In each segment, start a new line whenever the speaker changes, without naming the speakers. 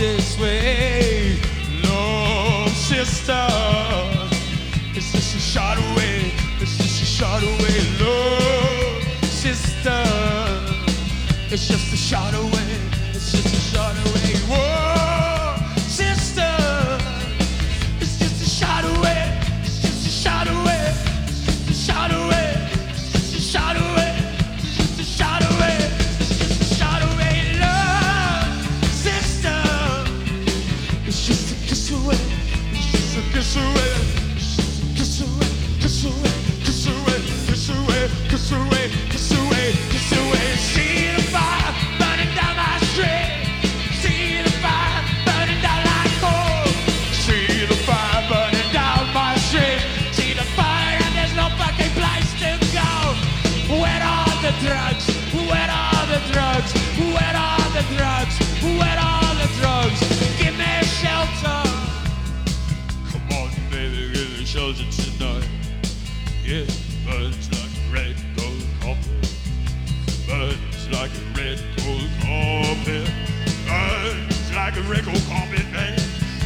lost his way. No, sister, it's just a shot away. It's just a shot away. Love, sister, it's just a shot away. It's just a shot It's just a kiss away. It's just a kiss away. It's just a kiss away. Kiss away. Kiss away. Kiss away. Kiss away. Kiss away. Give tonight. Yeah, burns like a red gold carpet. Burns like a red gold carpet. Burns like a red gold carpet, man.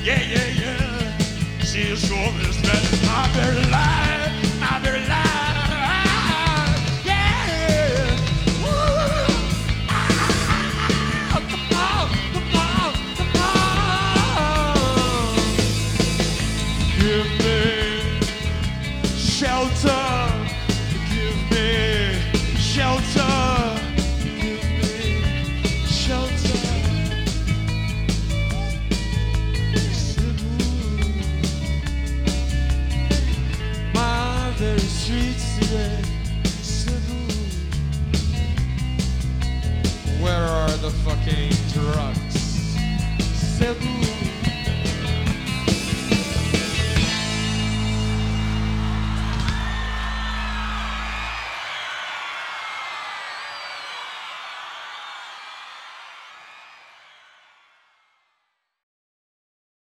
Yeah, yeah, yeah. See a storm is threatening my very life, streets today. Where are the fucking